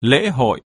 lễ hội.